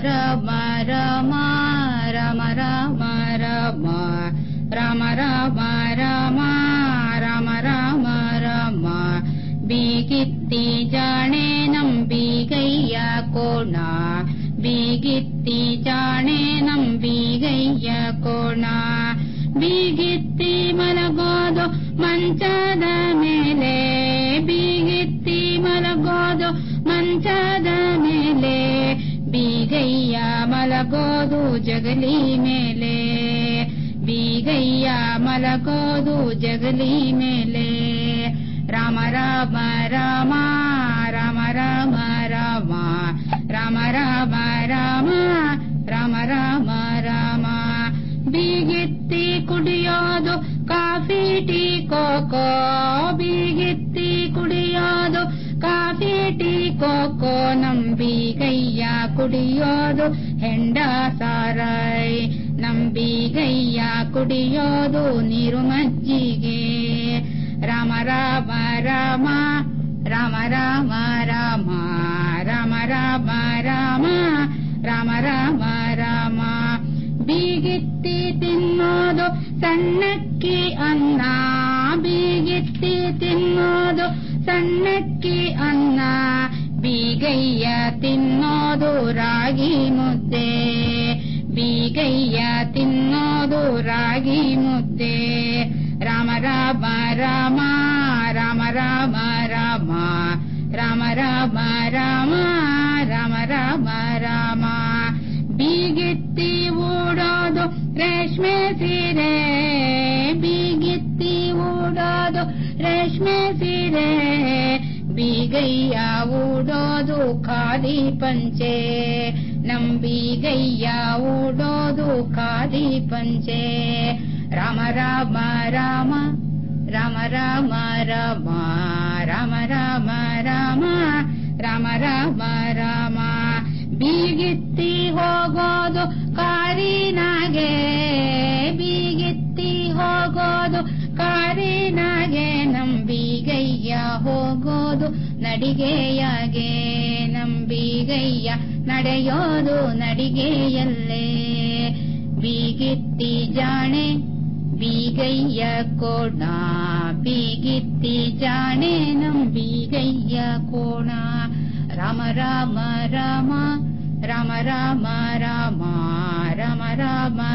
ರಾಮ ರಾಮ ರಾಮ ರಾಮ ರಾಮ ರಾಮ ರಾಮ ರಾಮ ರಾಮ ರಾಮ ರಾಮ ಬೀಗಿತ್ತಿ ಜಾಣೆ ನಂಬಿಗಯ್ಯ ಕೋಣ ಬೀಗಿತ್ತಿ ಜಾಣೆ ನಂಬಿಗಯ್ಯ ಕೋಣ ಬೀಗಿತ್ತಿ ಮಲಗೋದು ಮಂಚದ ಮೇಲೆ ಬೀಗಿತ್ತಿ ಮಲಗೋದು ಮಂಚದ ಮೇಲೆ ಬೀಗಯ್ಯ ಮಲಗೋದು ಜಗಲಿ ಮೇಲೆ. ಬೀಗಯ್ಯ ಮಲಗೋದು ಜಗಲಿ ಮೇಲೆ. ರಾಮ ರಾಮ ರಾಮ ರಾಮ ರಾಮ ರಾಮ. ರಾಮ ರಾಮ ರಾಮ ರಾಮ ರಾಮ ರಾಮ. ಬೀಗಿತ್ತಿ ಕುಡಿಯೋದು ಕಾಫಿ, ಟೀ, ಕೋಕೋ. ಬೀಗಿತ್ತಿ ಕುಡಿಯೋದು ಕಾಫಿ, ಟೀ, ಕೋಕೋ. ನಂಬಿಗಯ್ಯ ಕುಡಿಯೋದು ಹೆಂಡ ಸಾರಾಯ್ ನಂಬಿಗಯ್ಯ ಕುಡಿಯೋದು ನೀರು ಮಜ್ಜಿಗೆ ರಾಮ ರಾಮ ರಾಮ ರಾಮ ರಾಮ ರಾಮ ರಾಮ ರಾಮ ರಾಮ ರಾಮ ರಾಮ ರಾಮ ಬೀಗಿತ್ತಿ ತಿನ್ನೋದು ಸಣ್ಣಕ್ಕಿ ಅನ್ನ ಬೀಗಿತ್ತಿ ತಿನ್ನೋದು ಸಣ್ಣಕ್ಕಿ ಅನ್ನ ಬೀಗಯ್ಯ ತಿನ್ನೋದು ರಾಗಿ ಮುದ್ದೆ. ಬೀಗಯ್ಯ ತಿನ್ನೋದು ರಾಗಿ ಮುದ್ದೆ. ರಾಮ ರಾಮ ರಾಮ ರಾಮ ರಾಮ ರಾಮ. ರಾಮ ರಾಮ ರಾಮ ರಾಮ ರಾಮ ರಾಮ. ಬೀಗಿತ್ತಿ ಓಡೋದು ರೇಷ್ಮೆ ಸೀರೆ. ಬೀಗಿತ್ತಿ ಓಡೋದು ರೇಷ್ಮೆ ಸೀರೆ. ಬೀಗಯ್ಯ ಓಡೋದು ಖಾದಿ ಪಂಚೆ ನಂಬೀಗಯ್ಯ ಓಡೋದು ಖಾದಿ ಪಂಚೆ ರಾಮ ರಾಮ ರಾಮ ರಾಮ ರಾಮ ರಾಮ ರಾಮ ರಾಮ ರಾಮ ರಾಮ ರಾಮ ರಾಮ ಬೀಗಿತ್ತಿ ಹೋಗೋದು ಕಾರಿನಾಗೆ ಬೀಗಿತ್ತಿ ಹೋಗೋದು, ಕಾರಿನಾಗೆ ನಂಬಿಗಯ್ಯ, ಹೋಗೋದು, ನಡಿಗೆಯಾಗೆ ನಂಬಿಗಯ್ಯ, ನಡೆಯೋದು ನಡಿಗೆಯಲ್ಲೇ. ಬೀಗಿತ್ತಿ ಜಾಣೆ, ಬೀಗಯ್ಯ ಕೋಣ, ಬೀಗಿತ್ತಿ ಜಾಣೆ, ನಂಬಿಗಯ್ಯ ಕೋಣ. ರಾಮ ರಾಮ ರಾಮ ರಾಮ ರಾಮ ರಾಮ ರಾಮ ರಾಮ ರಾಮ ರಾಮ ರಾಮ